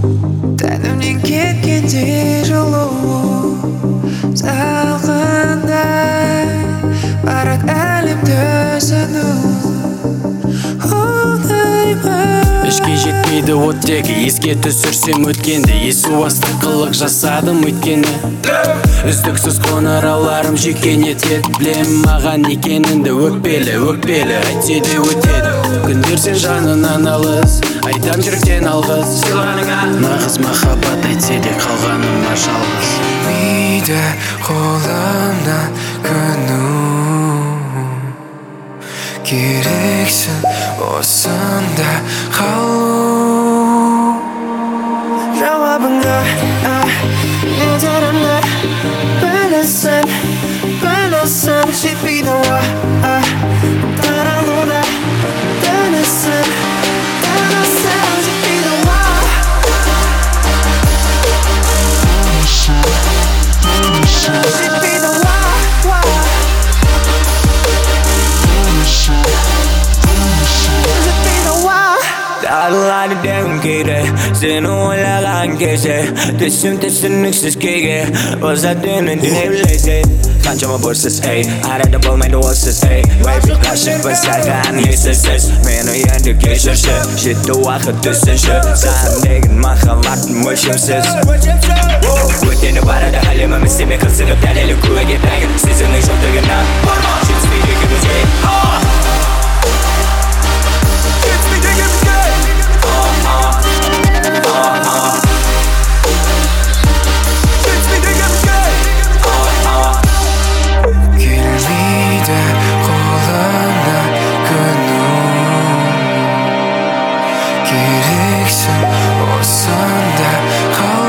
Тайны ну, мне кетки тяжело. Ішке жетпейді оттегі. Еске түсірсем өткенді есу асты қылық жасадым өйткені. Үздіксіз қоңырауларым жүйкене етеді білем маған екеніңді өкпелі өкпелі әйтсе де өтеді. Күндер сен жанынан алыс айтам жүректен алғыс. Нағыз махаббат әйтсе де қалғаныма жалғыз. Келмейді қолымнан күну. Керексің осында қалу. Тағылады дегім кейде Сені ойлаған кезде Түсім Ұзатуын не білесің қаншама бұрсыз ей арада болмайды олсыз ей Baby мені енді кешірші жетті уақыт түсінші саған деген махаббатым өлшемсіз өтеді барады әлеміміз сене қырсығып дәлелі куәге дайын сезімнің жоқтығына жетіспейді керексің осында